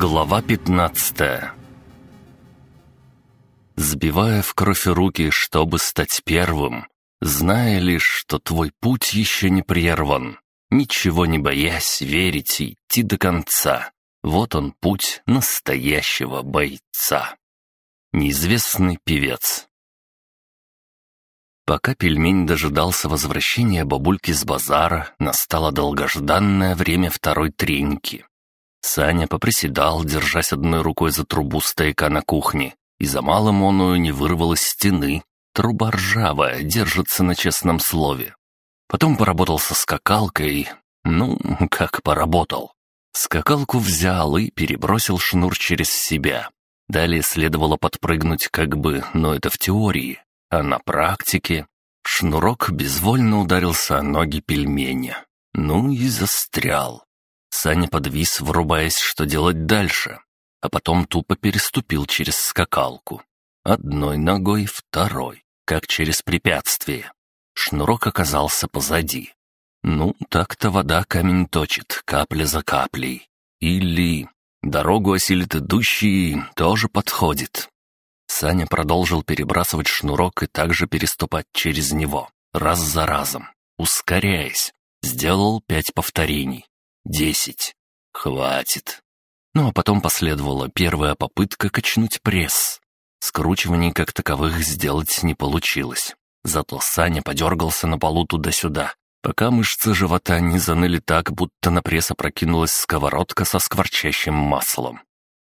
Глава 15 Сбивая в кровь руки, чтобы стать первым, зная лишь, что твой путь еще не прерван, ничего не боясь верить и идти до конца. Вот он путь настоящего бойца. Неизвестный певец. Пока пельмень дожидался возвращения бабульки с базара, настало долгожданное время второй треньки. Саня поприседал, держась одной рукой за трубу стояка на кухне, и за малым оную не вырвал из стены. Труба ржавая, держится на честном слове. Потом поработал со скакалкой. Ну, как поработал. Скакалку взял и перебросил шнур через себя. Далее следовало подпрыгнуть как бы, но это в теории. А на практике шнурок безвольно ударился о ноги пельменя. Ну и застрял. Саня подвис, врубаясь, что делать дальше, а потом тупо переступил через скакалку. Одной ногой, второй, как через препятствие. Шнурок оказался позади. Ну, так-то вода камень точит, капля за каплей. Или дорогу осилит идущий, тоже подходит. Саня продолжил перебрасывать шнурок и также переступать через него, раз за разом, ускоряясь. Сделал пять повторений. Десять. Хватит. Ну а потом последовала первая попытка качнуть пресс. Скручиваний как таковых сделать не получилось. Зато Саня подергался на полу туда-сюда, пока мышцы живота не заныли так, будто на пресс опрокинулась сковородка со скворчащим маслом.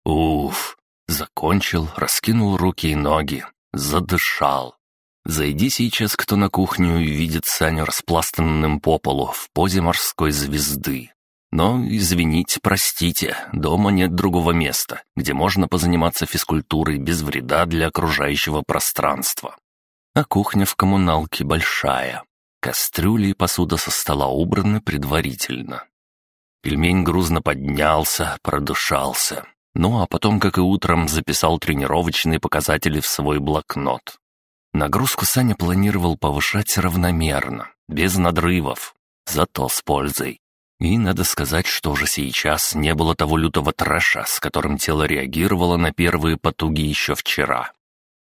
Уф! Закончил, раскинул руки и ноги, задышал. Зайди сейчас кто на кухню и видит Саню распластанным по полу в позе морской звезды. Но, извините, простите, дома нет другого места, где можно позаниматься физкультурой без вреда для окружающего пространства. А кухня в коммуналке большая. Кастрюли и посуда со стола убраны предварительно. Пельмень грузно поднялся, продышался. Ну а потом, как и утром, записал тренировочные показатели в свой блокнот. Нагрузку Саня планировал повышать равномерно, без надрывов, зато с пользой. И надо сказать, что уже сейчас не было того лютого трэша, с которым тело реагировало на первые потуги еще вчера.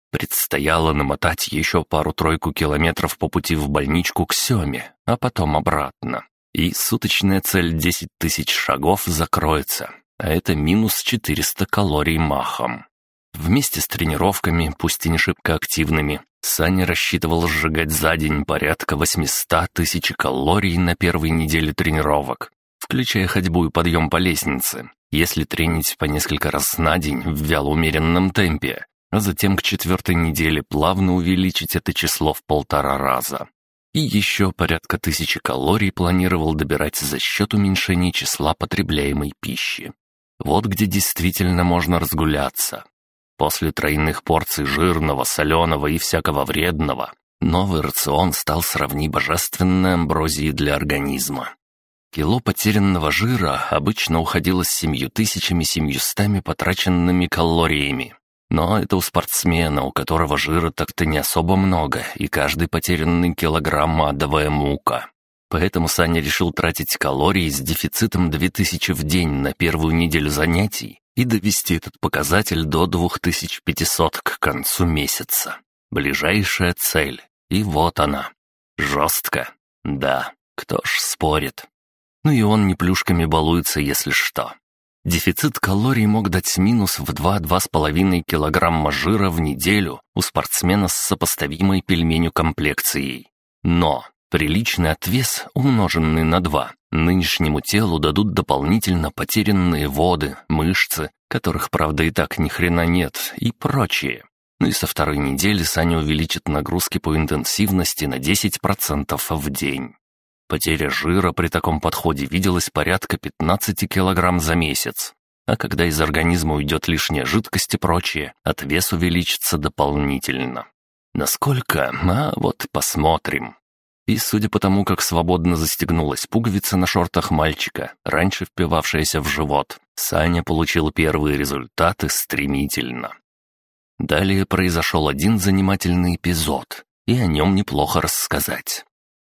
Предстояло намотать еще пару-тройку километров по пути в больничку к Семе, а потом обратно. И суточная цель 10 тысяч шагов закроется, а это минус 400 калорий махом. Вместе с тренировками, пусть и не шибко активными, Саня рассчитывал сжигать за день порядка 800 тысяч калорий на первой неделе тренировок, включая ходьбу и подъем по лестнице, если тренить по несколько раз на день в вялоумеренном темпе, а затем к четвертой неделе плавно увеличить это число в полтора раза. И еще порядка тысячи калорий планировал добирать за счет уменьшения числа потребляемой пищи. Вот где действительно можно разгуляться. После тройных порций жирного, соленого и всякого вредного, новый рацион стал сравни божественной амброзией для организма. Кило потерянного жира обычно уходило с семью тысячами семьюстами потраченными калориями. Но это у спортсмена, у которого жира так-то не особо много, и каждый потерянный килограмм адовая мука. Поэтому Саня решил тратить калории с дефицитом 2000 в день на первую неделю занятий и довести этот показатель до 2500 к концу месяца. Ближайшая цель. И вот она. Жестко. Да, кто ж спорит. Ну и он не плюшками балуется, если что. Дефицит калорий мог дать минус в 2-2,5 килограмма жира в неделю у спортсмена с сопоставимой пельменю комплекцией. Но приличный отвес, умноженный на 2, Нынешнему телу дадут дополнительно потерянные воды, мышцы, которых, правда, и так ни хрена нет, и прочее. Ну и со второй недели Саня увеличит нагрузки по интенсивности на 10% в день. Потеря жира при таком подходе виделась порядка 15 килограмм за месяц. А когда из организма уйдет лишняя жидкость и прочее, отвес увеличится дополнительно. Насколько? А вот посмотрим. И судя по тому, как свободно застегнулась пуговица на шортах мальчика, раньше впивавшаяся в живот, Саня получил первые результаты стремительно. Далее произошел один занимательный эпизод, и о нем неплохо рассказать.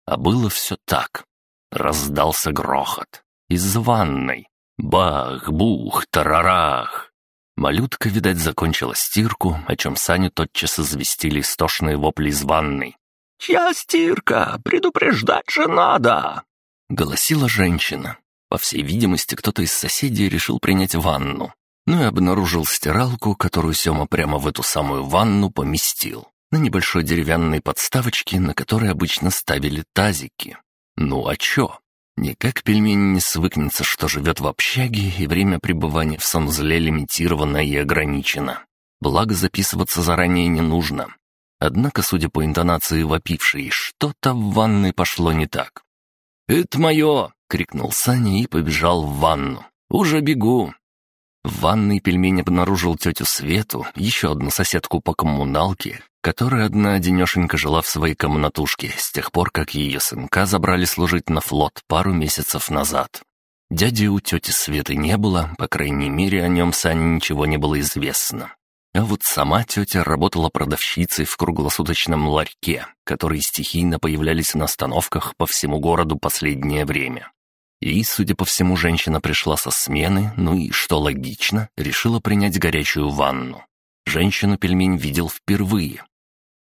А было все так. Раздался грохот. Из ванной. Бах-бух, тарарах. Малютка, видать, закончила стирку, о чем Саню тотчас известили истошные вопли из ванной. «Чья стирка? Предупреждать же надо!» — голосила женщина. По всей видимости, кто-то из соседей решил принять ванну. Ну и обнаружил стиралку, которую Сёма прямо в эту самую ванну поместил. На небольшой деревянной подставочке, на которой обычно ставили тазики. Ну а чё? Никак пельмень не свыкнется, что живет в общаге, и время пребывания в санузле лимитировано и ограничено. Благо записываться заранее не нужно. Однако, судя по интонации вопившей, что-то в ванной пошло не так. «Это мое!» — крикнул Саня и побежал в ванну. «Уже бегу!» В ванной пельмень обнаружил тетю Свету, еще одну соседку по коммуналке, которая одна денешенька жила в своей комнатушке с тех пор, как ее сынка забрали служить на флот пару месяцев назад. Дяди у тети Светы не было, по крайней мере, о нем Сане ничего не было известно. А вот сама тетя работала продавщицей в круглосуточном ларьке, которые стихийно появлялись на остановках по всему городу последнее время. И, судя по всему, женщина пришла со смены, ну и, что логично, решила принять горячую ванну. Женщину пельмень видел впервые.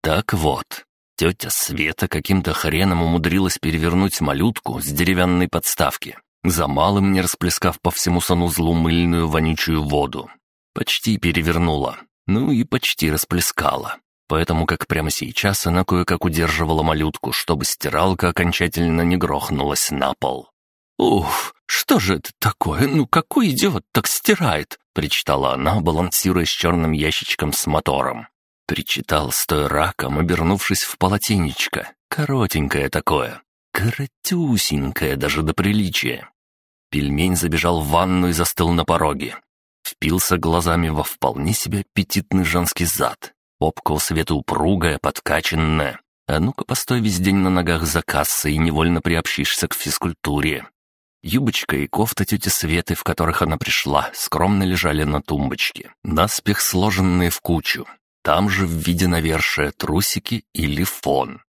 Так вот, тетя Света каким-то хреном умудрилась перевернуть малютку с деревянной подставки, за малым не расплескав по всему санузлу мыльную вонючую воду. Почти перевернула, ну и почти расплескала. Поэтому как прямо сейчас она кое-как удерживала малютку, чтобы стиралка окончательно не грохнулась на пол. «Уф, что же это такое? Ну какой идиот так стирает?» — причитала она, балансируя с черным ящичком с мотором. Причитал, стоя раком, обернувшись в полотенечко. Коротенькое такое. Коротюсенькое даже до приличия. Пельмень забежал в ванну и застыл на пороге. Впился глазами во вполне себе аппетитный женский зад. Попка у света упругая, подкачанная. А ну-ка постой весь день на ногах за кассой и невольно приобщишься к физкультуре. Юбочка и кофта тети Светы, в которых она пришла, скромно лежали на тумбочке, наспех сложенные в кучу. Там же в виде навершия трусики или фон.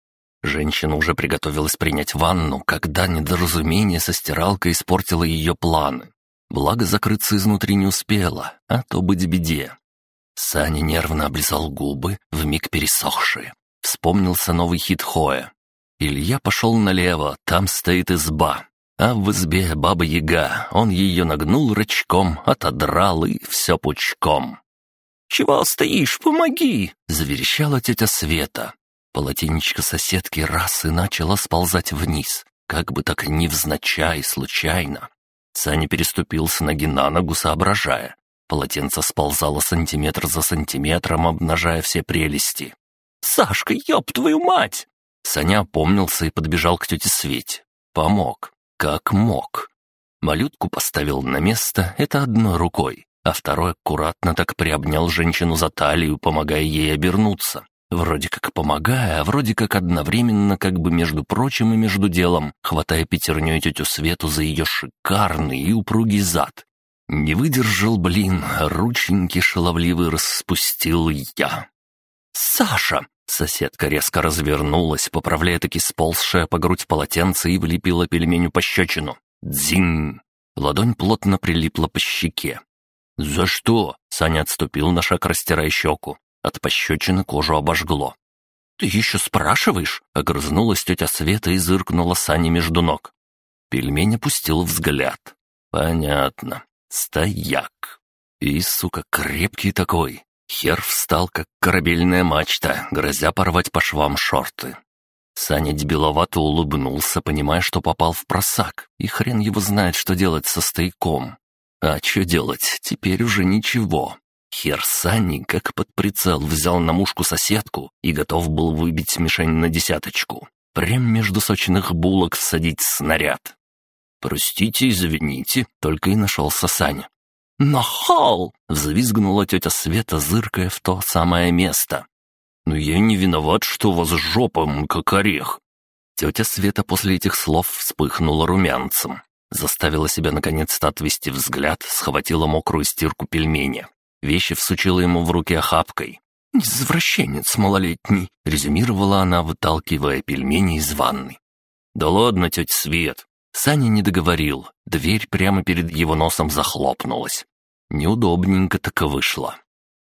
Женщина уже приготовилась принять ванну, когда недоразумение со стиралкой испортило ее планы. Благо закрыться изнутри не успела, а то быть беде. Саня нервно облизал губы, вмиг пересохшие. Вспомнился новый хит Хоя. Илья пошел налево, там стоит изба. А в избе баба-яга, он ее нагнул рычком, отодрал и все пучком. «Чего стоишь? Помоги!» — заверещала тетя Света. Полотенечко соседки раз и начала сползать вниз, как бы так невзначай, случайно. Саня переступил с ноги на ногу, соображая. Полотенце сползало сантиметр за сантиметром, обнажая все прелести. «Сашка, ёб твою мать!» Саня опомнился и подбежал к тете Свете. Помог. Как мог. Малютку поставил на место, это одной рукой, а второй аккуратно так приобнял женщину за талию, помогая ей обернуться. Вроде как помогая, а вроде как одновременно, как бы между прочим и между делом, хватая пятерней тетю Свету за ее шикарный и упругий зад. Не выдержал, блин, рученьки шаловливый распустил я. «Саша!» — соседка резко развернулась, поправляя таки сползшее по грудь полотенце и влепила пельменю пощечину. «Дзинь!» Ладонь плотно прилипла по щеке. «За что?» — Саня отступил на шаг, растирая щеку. От пощечины кожу обожгло. «Ты еще спрашиваешь?» — огрызнулась тетя Света и зыркнула Сани между ног. Пельмень опустил взгляд. «Понятно. Стояк. И, сука, крепкий такой. Хер встал, как корабельная мачта, грозя порвать по швам шорты. Саня дебиловато улыбнулся, понимая, что попал в просак, и хрен его знает, что делать со стояком. А что делать, теперь уже ничего. Хер Санни, как под прицел, взял на мушку соседку и готов был выбить мишень на десяточку. Прям между сочных булок всадить снаряд. «Простите, извините», — только и нашелся Саня. «Нахал!» — взвизгнула тетя Света, зыркая в то самое место. «Но я не виноват, что вас жопа, как орех». Тетя Света после этих слов вспыхнула румянцем. Заставила себя наконец-то отвести взгляд, схватила мокрую стирку пельменя. Вещи всучила ему в руки охапкой. «Извращенец малолетний», — резюмировала она, выталкивая пельмени из ванны. «Да ладно, тетя Свет». Саня не договорил, дверь прямо перед его носом захлопнулась. Неудобненько так и вышло.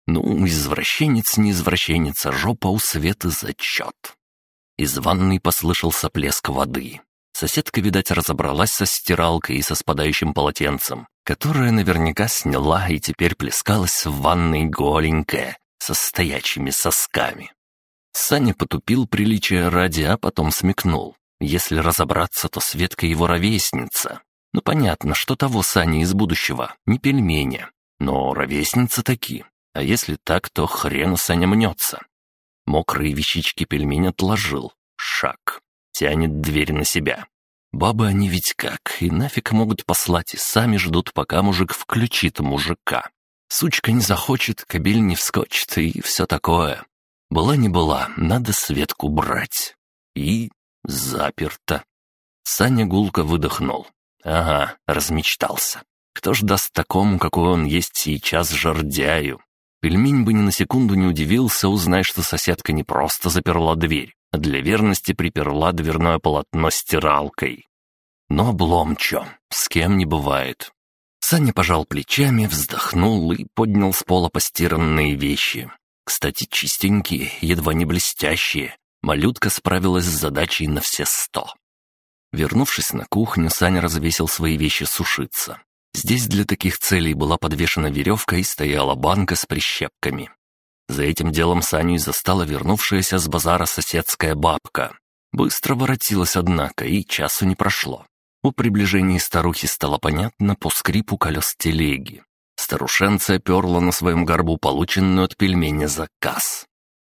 Ну, извращенец не извращенец, а жопа у Светы зачет. Из ванной послышался плеск воды. Соседка, видать, разобралась со стиралкой и со спадающим полотенцем, которое наверняка сняла и теперь плескалась в ванной голенькая, со стоячими сосками. Саня потупил приличие ради, а потом смекнул. Если разобраться, то Светка его ровесница. Ну, понятно, что того Сани из будущего, не пельмени. Но ровесница таки. А если так, то хрен Саня мнется. Мокрые вещички пельмень отложил. Шаг. Тянет дверь на себя. Бабы они ведь как, и нафиг могут послать, и сами ждут, пока мужик включит мужика. Сучка не захочет, кабель не вскочит, и все такое. Была не была, надо Светку брать. И заперто. Саня гулко выдохнул. Ага, размечтался. Кто ж даст такому, какой он есть сейчас, жердяю? Пельмень бы ни на секунду не удивился, узнай, что соседка не просто заперла дверь, а для верности приперла дверное полотно стиралкой. Но облом чё, с кем не бывает. Саня пожал плечами, вздохнул и поднял с пола постиранные вещи. Кстати, чистенькие, едва не блестящие. Малютка справилась с задачей на все сто. Вернувшись на кухню, Саня развесил свои вещи сушиться. Здесь для таких целей была подвешена веревка и стояла банка с прищепками. За этим делом Саню и застала вернувшаяся с базара соседская бабка. Быстро воротилась, однако, и часу не прошло. У приближения старухи стало понятно по скрипу колес телеги. Старушенция перла на своем горбу полученную от пельменя заказ.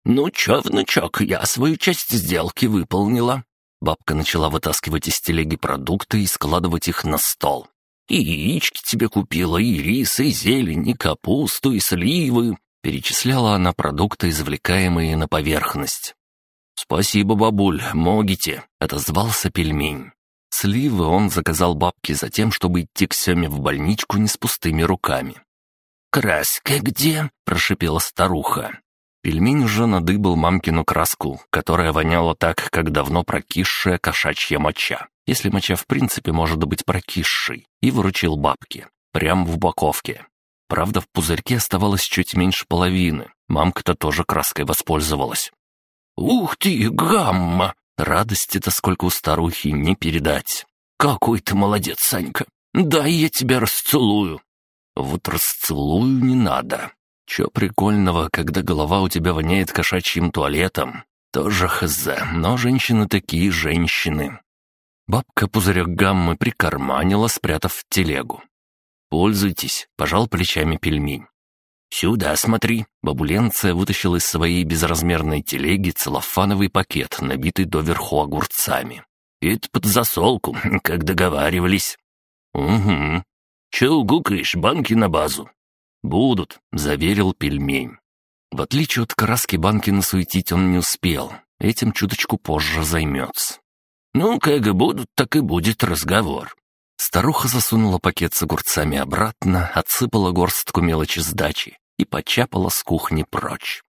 «Ну чё, внучок, я свою часть сделки выполнила». Бабка начала вытаскивать из телеги продукты и складывать их на стол. И яички тебе купила, и рис, и зелень, и капусту, и сливы». Перечисляла она продукты, извлекаемые на поверхность. «Спасибо, бабуль, могите», — отозвался пельмень. Сливы он заказал бабке за тем, чтобы идти к Семе в больничку не с пустыми руками. «Краска где?» — прошипела старуха. Пельмень уже надыбал мамкину краску, которая воняла так, как давно прокисшая кошачья моча если моча в принципе может быть прокисшей, и выручил бабки. Прям в упаковке. Правда, в пузырьке оставалось чуть меньше половины. Мамка-то тоже краской воспользовалась. «Ух ты, гамма!» Радости-то сколько у старухи не передать. «Какой ты молодец, Санька! Дай я тебя расцелую!» «Вот расцелую не надо. Чё прикольного, когда голова у тебя воняет кошачьим туалетом? Тоже хз, но женщины такие женщины. Бабка пузырек гаммы прикарманила, спрятав в телегу. «Пользуйтесь», — пожал плечами пельмень. «Сюда смотри!» Бабуленция вытащила из своей безразмерной телеги целлофановый пакет, набитый доверху огурцами. «Это под засолку, как договаривались». «Угу. Че гукаешь, банки на базу?» «Будут», — заверил пельмень. В отличие от краски банки насуетить он не успел. Этим чуточку позже займется. «Ну, как и будут, так и будет разговор». Старуха засунула пакет с огурцами обратно, отсыпала горстку мелочи сдачи и почапала с кухни прочь.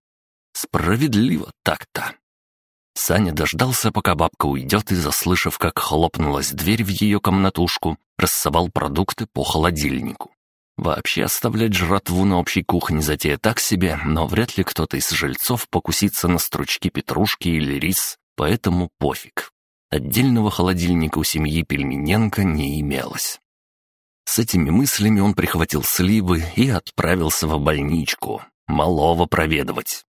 Справедливо так-то. Саня дождался, пока бабка уйдет, и, заслышав, как хлопнулась дверь в ее комнатушку, рассовал продукты по холодильнику. Вообще оставлять жратву на общей кухне затея так себе, но вряд ли кто-то из жильцов покусится на стручки петрушки или рис, поэтому пофиг. Отдельного холодильника у семьи Пельмененко не имелось. С этими мыслями он прихватил сливы и отправился в больничку, малого проведывать.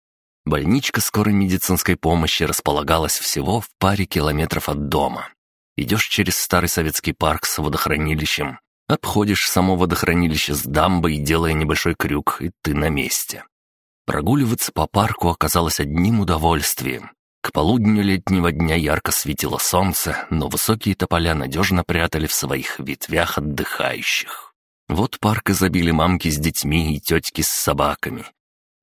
Больничка скорой медицинской помощи располагалась всего в паре километров от дома. Идешь через старый советский парк с водохранилищем, обходишь само водохранилище с дамбой, делая небольшой крюк, и ты на месте. Прогуливаться по парку оказалось одним удовольствием. К полудню летнего дня ярко светило солнце, но высокие тополя надежно прятали в своих ветвях отдыхающих. Вот парк изобили мамки с детьми и тетки с собаками.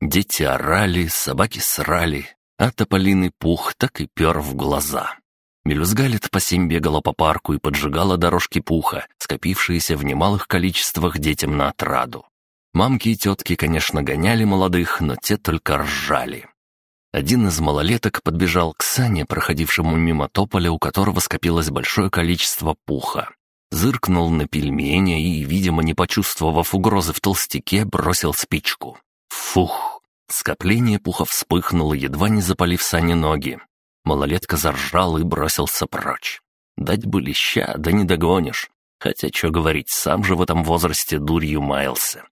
Дети орали, собаки срали, а тополиный пух так и пер в глаза. Мелюзгалит по семь бегала по парку и поджигала дорожки пуха, скопившиеся в немалых количествах детям на отраду. Мамки и тетки, конечно, гоняли молодых, но те только ржали. Один из малолеток подбежал к Сане, проходившему мимо тополя, у которого скопилось большое количество пуха. зыркнул на пельмени и, видимо, не почувствовав угрозы в толстяке, бросил спичку. Фух! Скопление пуха вспыхнуло, едва не запалив Сане ноги. Малолетка заржал и бросился прочь. Дать бы леща, да не догонишь. Хотя, что говорить, сам же в этом возрасте дурью маялся.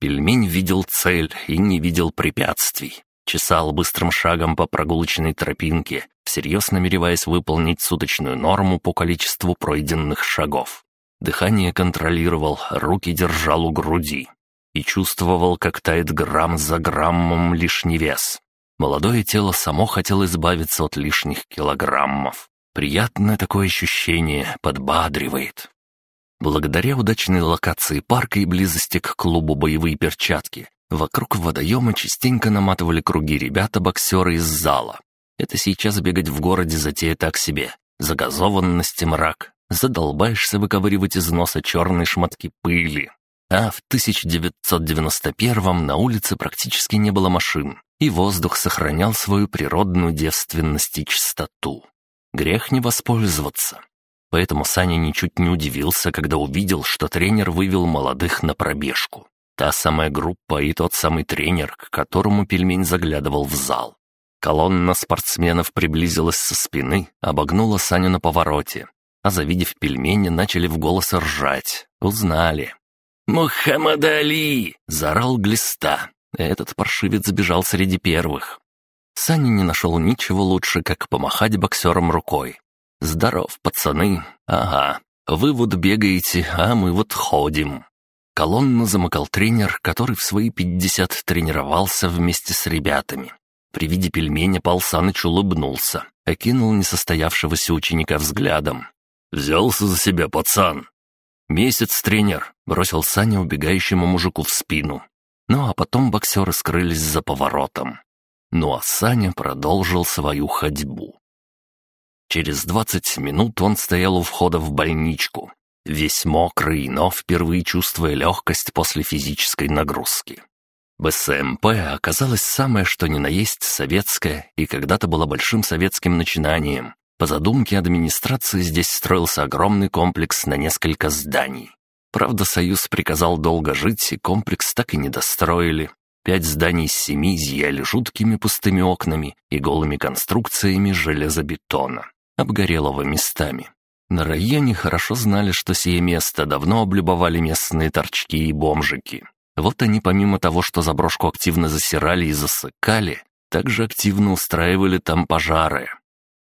Пельмень видел цель и не видел препятствий. Чесал быстрым шагом по прогулочной тропинке, всерьез намереваясь выполнить суточную норму по количеству пройденных шагов. Дыхание контролировал, руки держал у груди. И чувствовал, как тает грамм за граммом лишний вес. Молодое тело само хотело избавиться от лишних килограммов. Приятное такое ощущение подбадривает. Благодаря удачной локации парка и близости к клубу «Боевые перчатки» вокруг водоема частенько наматывали круги ребята-боксеры из зала. Это сейчас бегать в городе затея так себе. Загазованность и мрак. Задолбаешься выковыривать из носа черные шматки пыли. А в 1991-м на улице практически не было машин, и воздух сохранял свою природную девственность и чистоту. Грех не воспользоваться. Поэтому Саня ничуть не удивился, когда увидел, что тренер вывел молодых на пробежку. Та самая группа и тот самый тренер, к которому пельмень заглядывал в зал. Колонна спортсменов приблизилась со спины, обогнула Саню на повороте. А завидев пельмени, начали в голос ржать. Узнали. «Мухаммад Али!» — заорал Глиста. Этот паршивец забежал среди первых. Саня не нашел ничего лучше, как помахать боксерам рукой. «Здоров, пацаны. Ага. Вы вот бегаете, а мы вот ходим». Колонну замыкал тренер, который в свои пятьдесят тренировался вместе с ребятами. При виде пельменя Пал Саныч улыбнулся, окинул несостоявшегося ученика взглядом. «Взялся за себя, пацан!» «Месяц, тренер!» — бросил Саня убегающему мужику в спину. Ну а потом боксеры скрылись за поворотом. Ну а Саня продолжил свою ходьбу. Через двадцать минут он стоял у входа в больничку, весь мокрый, но впервые чувствуя легкость после физической нагрузки. БСМП оказалась самое что ни на есть советское и когда-то была большим советским начинанием. По задумке администрации здесь строился огромный комплекс на несколько зданий. Правда, Союз приказал долго жить, и комплекс так и не достроили. Пять зданий из семи зияли жуткими пустыми окнами и голыми конструкциями железобетона обгорелого местами. На районе хорошо знали, что сие место давно облюбовали местные торчки и бомжики. Вот они помимо того, что заброшку активно засирали и засыкали, также активно устраивали там пожары.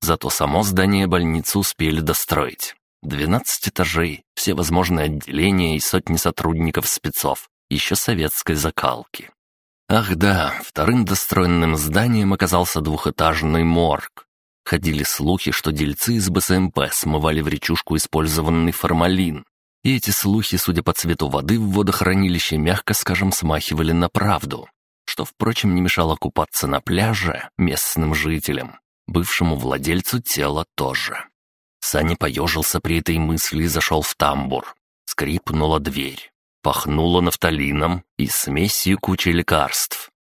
Зато само здание больницы успели достроить. 12 этажей, все возможные отделения и сотни сотрудников спецов, еще советской закалки. Ах да, вторым достроенным зданием оказался двухэтажный морг, Ходили слухи, что дельцы из БСМП смывали в речушку использованный формалин. И эти слухи, судя по цвету воды в водохранилище, мягко скажем, смахивали на правду. Что, впрочем, не мешало купаться на пляже местным жителям. Бывшему владельцу тела тоже. Саня поежился при этой мысли и зашел в тамбур. Скрипнула дверь. Пахнуло нафталином и смесью кучи лекарств.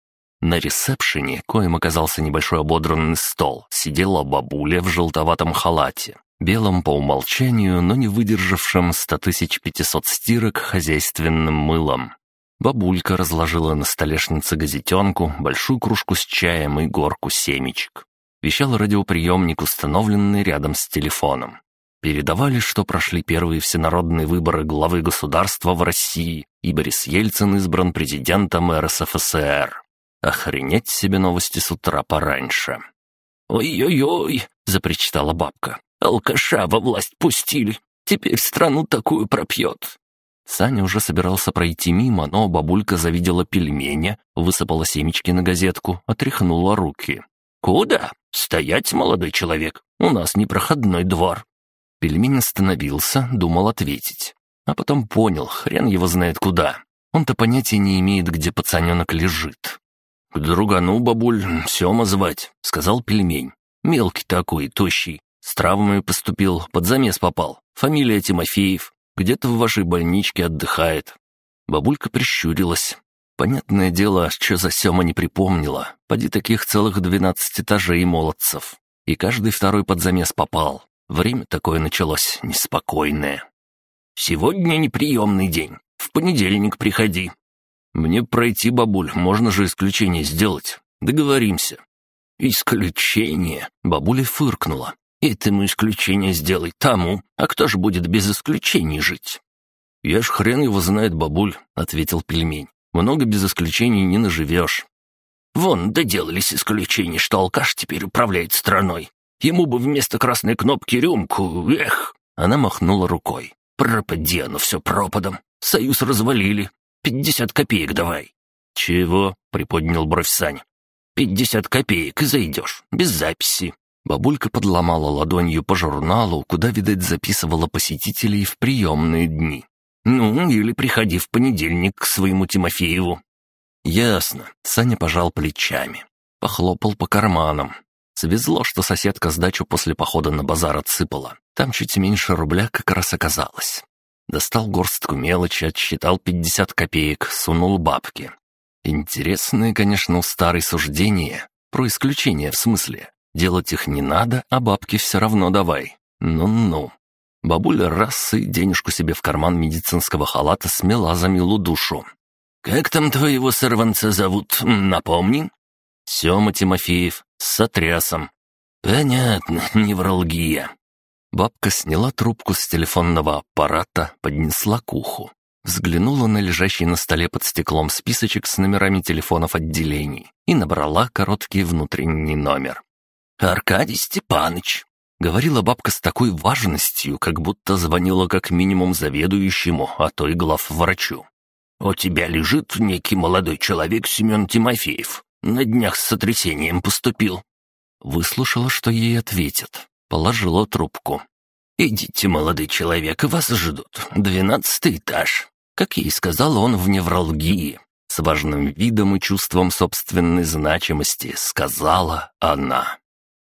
На ресепшене, коим оказался небольшой ободранный стол, сидела бабуля в желтоватом халате, белом по умолчанию, но не выдержавшем 100 500 стирок хозяйственным мылом. Бабулька разложила на столешнице газетенку, большую кружку с чаем и горку семечек. Вещал радиоприемник, установленный рядом с телефоном. Передавали, что прошли первые всенародные выборы главы государства в России, и Борис Ельцин избран президентом РСФСР. Охренеть себе новости с утра пораньше. «Ой-ой-ой!» — запричитала бабка. «Алкаша во власть пустили. Теперь страну такую пропьет». Саня уже собирался пройти мимо, но бабулька завидела пельменя, высыпала семечки на газетку, отряхнула руки. «Куда? Стоять, молодой человек! У нас непроходной двор!» Пельмень остановился, думал ответить. А потом понял, хрен его знает куда. Он-то понятия не имеет, где пацаненок лежит. «К другану, бабуль, Сема звать», — сказал пельмень. «Мелкий такой, тощий. С травмой поступил, под замес попал. Фамилия Тимофеев. Где-то в вашей больничке отдыхает». Бабулька прищурилась. Понятное дело, что за Сема не припомнила. Поди таких целых двенадцать этажей молодцев. И каждый второй под замес попал. Время такое началось неспокойное. Сегодня неприемный день. В понедельник приходи». «Мне пройти, бабуль, можно же исключение сделать. Договоримся». «Исключение?» — бабуля фыркнула. «Этому исключение сделай тому, а кто же будет без исключений жить?» «Я ж хрен его знает, бабуль», — ответил пельмень. «Много без исключений не наживешь». «Вон, доделались исключения, что алкаш теперь управляет страной. Ему бы вместо красной кнопки рюмку, эх!» Она махнула рукой. «Пропади оно все пропадом. Союз развалили. Пятьдесят копеек давай». «Чего?» — приподнял бровь Сань. «Пятьдесят копеек и зайдешь, без записи». Бабулька подломала ладонью по журналу, куда, видать, записывала посетителей в приемные дни. «Ну, или приходи в понедельник к своему Тимофееву». «Ясно». Саня пожал плечами. Похлопал по карманам. Свезло, что соседка сдачу после похода на базар отсыпала. Там чуть меньше рубля как раз оказалось. Достал горстку мелочи, отсчитал пятьдесят копеек, сунул бабки. Интересные, конечно, у старой суждения. Про исключения в смысле. Делать их не надо, а бабки все равно давай. Ну-ну. Бабуля раз и денежку себе в карман медицинского халата смела за милую душу. «Как там твоего сорванца зовут, напомни?» «Сема Тимофеев, с сотрясом». «Понятно, невралгия». Бабка сняла трубку с телефонного аппарата, поднесла к уху. Взглянула на лежащий на столе под стеклом списочек с номерами телефонов отделений и набрала короткий внутренний номер. «Аркадий Степаныч», — говорила бабка с такой важностью, как будто звонила как минимум заведующему, а то и главврачу. «У тебя лежит некий молодой человек Семен Тимофеев. На днях с сотрясением поступил». Выслушала, что ей ответят. Положила трубку. «Идите, молодой человек, вас ждут. Двенадцатый этаж». Как ей сказал он в невралгии. С важным видом и чувством собственной значимости сказала она.